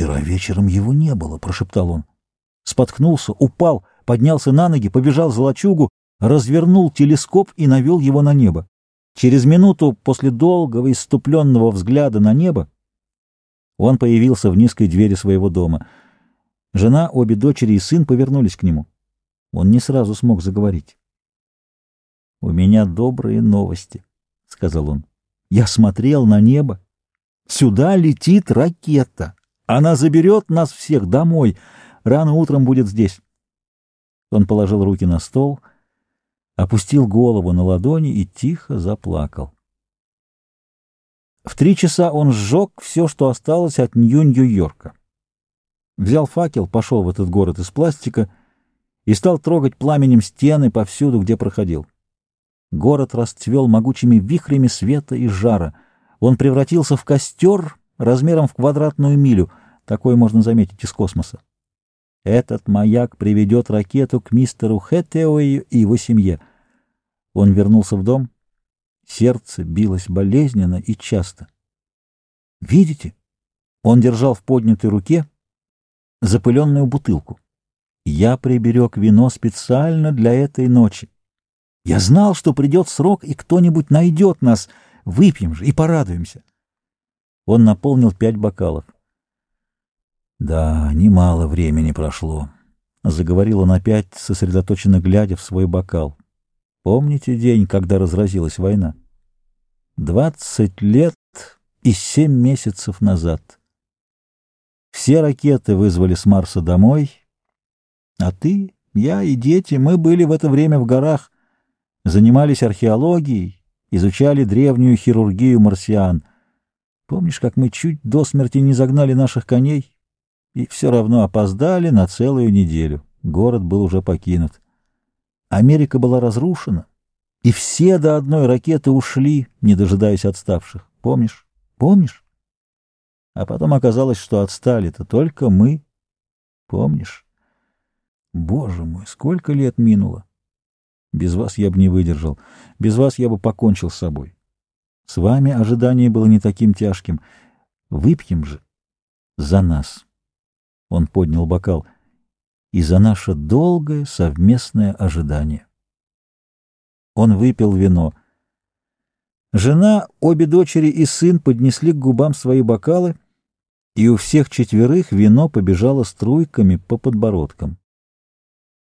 «Вчера вечером его не было», — прошептал он. Споткнулся, упал, поднялся на ноги, побежал за лачугу, развернул телескоп и навел его на небо. Через минуту после долгого иступленного взгляда на небо он появился в низкой двери своего дома. Жена, обе дочери и сын повернулись к нему. Он не сразу смог заговорить. — У меня добрые новости, — сказал он. — Я смотрел на небо. Сюда летит ракета. Она заберет нас всех домой. Рано утром будет здесь. Он положил руки на стол, опустил голову на ладони и тихо заплакал. В три часа он сжег все, что осталось от Нью-Нью-Йорка. Взял факел, пошел в этот город из пластика и стал трогать пламенем стены повсюду, где проходил. Город расцвел могучими вихрями света и жара. Он превратился в костер размером в квадратную милю. Такое можно заметить из космоса. Этот маяк приведет ракету к мистеру Хэтэуэю и его семье. Он вернулся в дом. Сердце билось болезненно и часто. Видите? Он держал в поднятой руке запыленную бутылку. Я приберег вино специально для этой ночи. Я знал, что придет срок, и кто-нибудь найдет нас. Выпьем же и порадуемся. Он наполнил пять бокалов. Да, немало времени прошло. Заговорил он опять, сосредоточенно глядя в свой бокал. Помните день, когда разразилась война? Двадцать лет и семь месяцев назад. Все ракеты вызвали с Марса домой, а ты, я и дети, мы были в это время в горах, занимались археологией, изучали древнюю хирургию марсиан. Помнишь, как мы чуть до смерти не загнали наших коней? И все равно опоздали на целую неделю. Город был уже покинут. Америка была разрушена, и все до одной ракеты ушли, не дожидаясь отставших. Помнишь? Помнишь? А потом оказалось, что отстали-то только мы. Помнишь? Боже мой, сколько лет минуло! Без вас я бы не выдержал, без вас я бы покончил с собой. С вами ожидание было не таким тяжким. Выпьем же за нас. Он поднял бокал. «И за наше долгое совместное ожидание». Он выпил вино. Жена, обе дочери и сын поднесли к губам свои бокалы, и у всех четверых вино побежало струйками по подбородкам.